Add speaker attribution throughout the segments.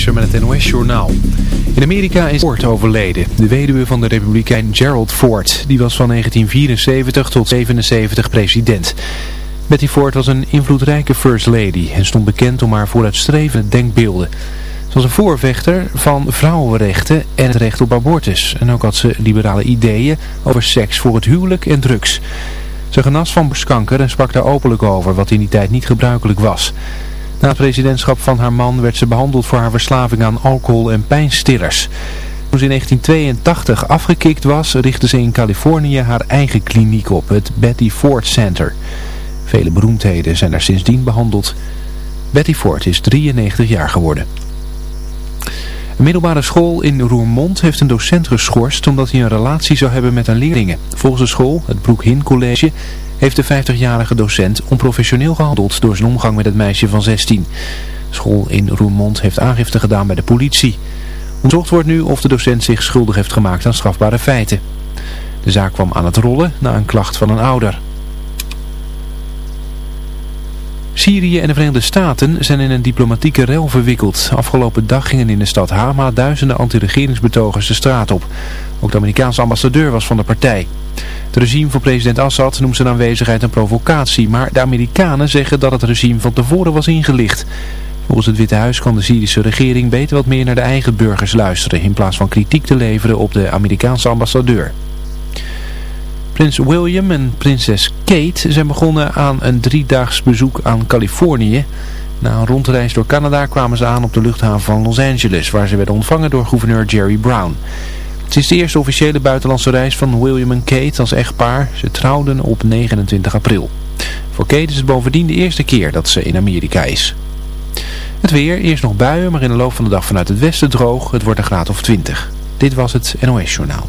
Speaker 1: Visser met het NOS-journaal. In Amerika is Ford overleden, de weduwe van de republikein Gerald Ford. Die was van 1974 tot 77 president. Betty Ford was een invloedrijke first lady en stond bekend om haar vooruitstrevende denkbeelden. Ze was een voorvechter van vrouwenrechten en het recht op abortus. En ook had ze liberale ideeën over seks voor het huwelijk en drugs. Ze genas van borstkanker en sprak daar openlijk over, wat in die tijd niet gebruikelijk was. Na het presidentschap van haar man werd ze behandeld voor haar verslaving aan alcohol en pijnstillers. Toen ze in 1982 afgekikt was, richtte ze in Californië haar eigen kliniek op, het Betty Ford Center. Vele beroemdheden zijn er sindsdien behandeld. Betty Ford is 93 jaar geworden. Een middelbare school in Roermond heeft een docent geschorst omdat hij een relatie zou hebben met een leerlinge. Volgens de school, het Broek Hin College, heeft de 50-jarige docent onprofessioneel gehandeld door zijn omgang met het meisje van 16. De school in Roermond heeft aangifte gedaan bij de politie. Onderzocht wordt nu of de docent zich schuldig heeft gemaakt aan strafbare feiten. De zaak kwam aan het rollen na een klacht van een ouder. Syrië en de Verenigde Staten zijn in een diplomatieke rel verwikkeld. Afgelopen dag gingen in de stad Hama duizenden anti-regeringsbetogers de straat op. Ook de Amerikaanse ambassadeur was van de partij. Het regime van president Assad noemt zijn aanwezigheid een provocatie, maar de Amerikanen zeggen dat het regime van tevoren was ingelicht. Volgens het Witte Huis kan de Syrische regering beter wat meer naar de eigen burgers luisteren in plaats van kritiek te leveren op de Amerikaanse ambassadeur. Prins William en prinses Kate zijn begonnen aan een driedaags bezoek aan Californië. Na een rondreis door Canada kwamen ze aan op de luchthaven van Los Angeles, waar ze werden ontvangen door gouverneur Jerry Brown. Het is de eerste officiële buitenlandse reis van William en Kate als echtpaar. Ze trouwden op 29 april. Voor Kate is het bovendien de eerste keer dat ze in Amerika is. Het weer, eerst nog buien, maar in de loop van de dag vanuit het westen droog. Het wordt een graad of 20. Dit was het NOS Journaal.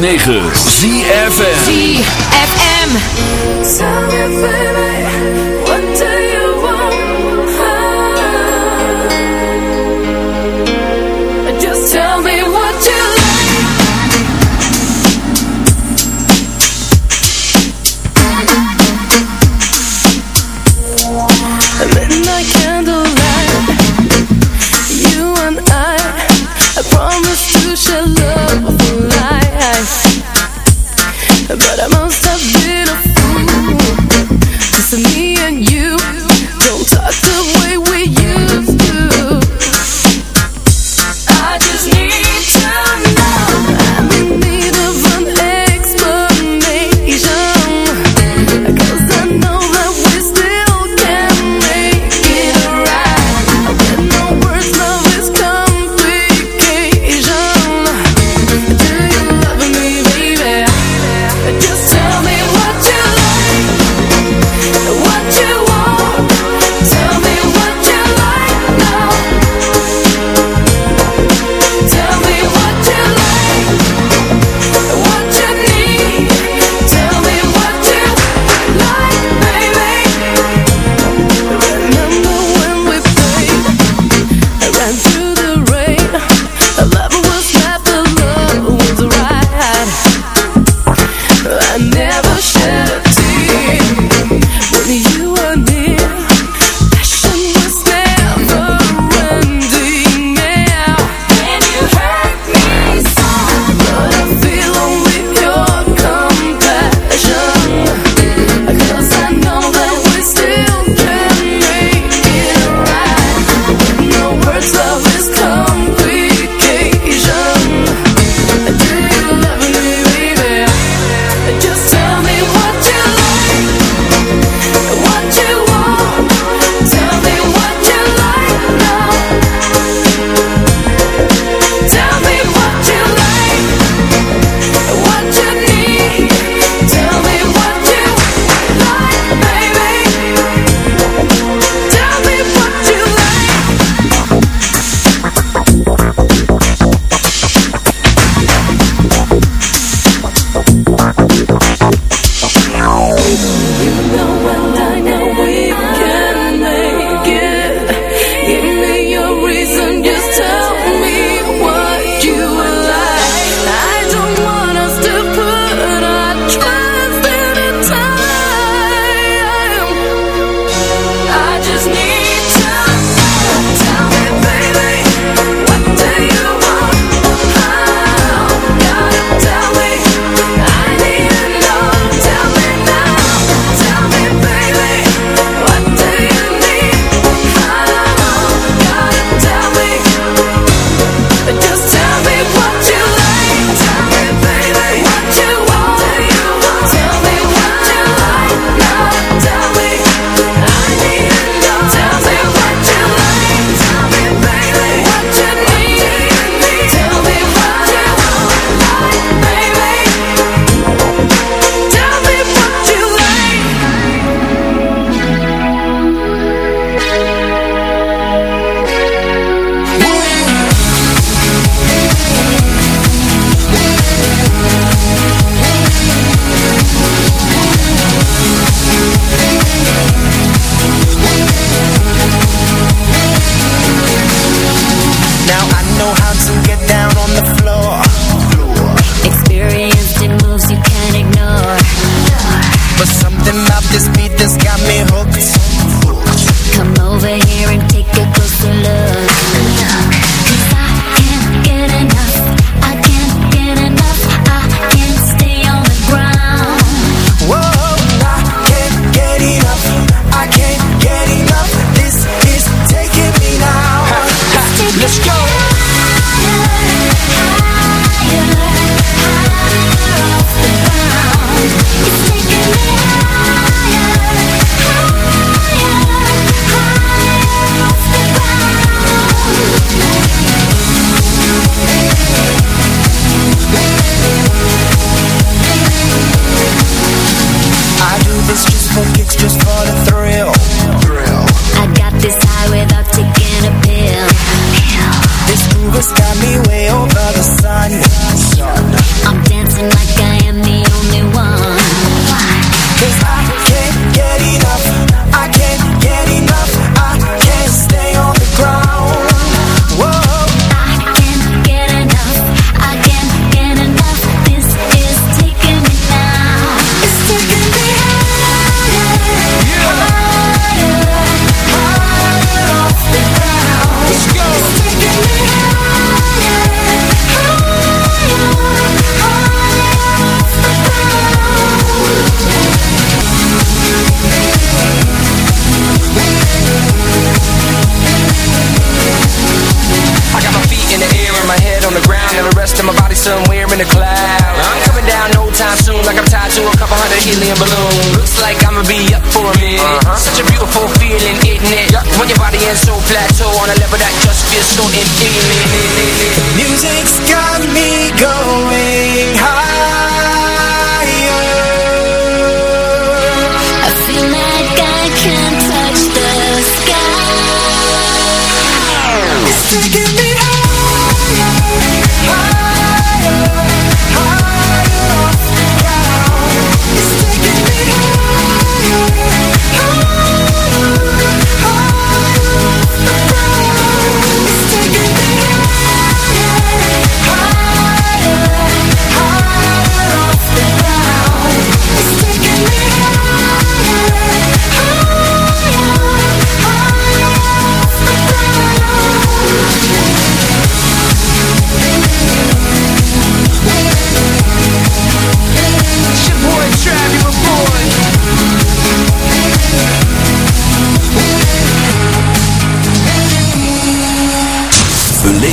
Speaker 2: 106.9 ZFM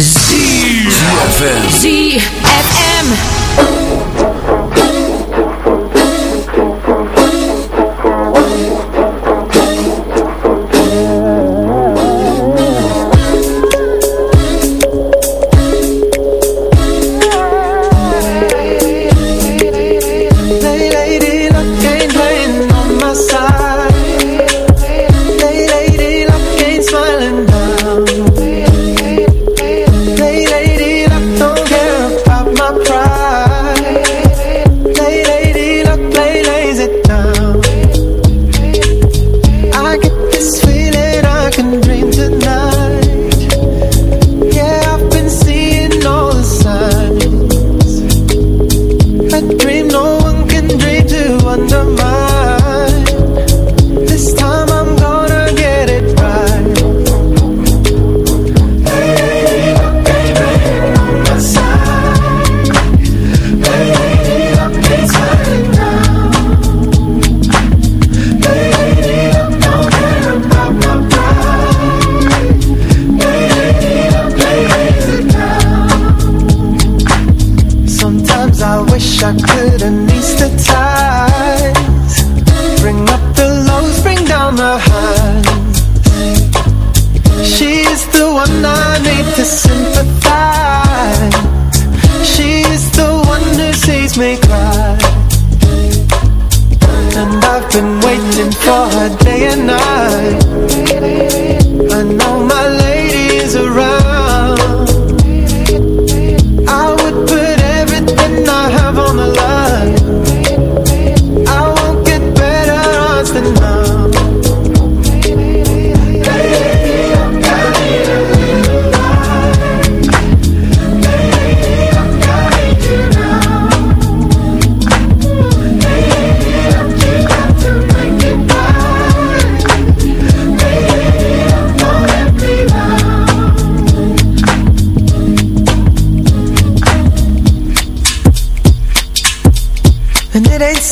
Speaker 3: ZFM.
Speaker 4: ZFM.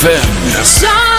Speaker 5: ZFM.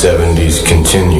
Speaker 5: 70s continue.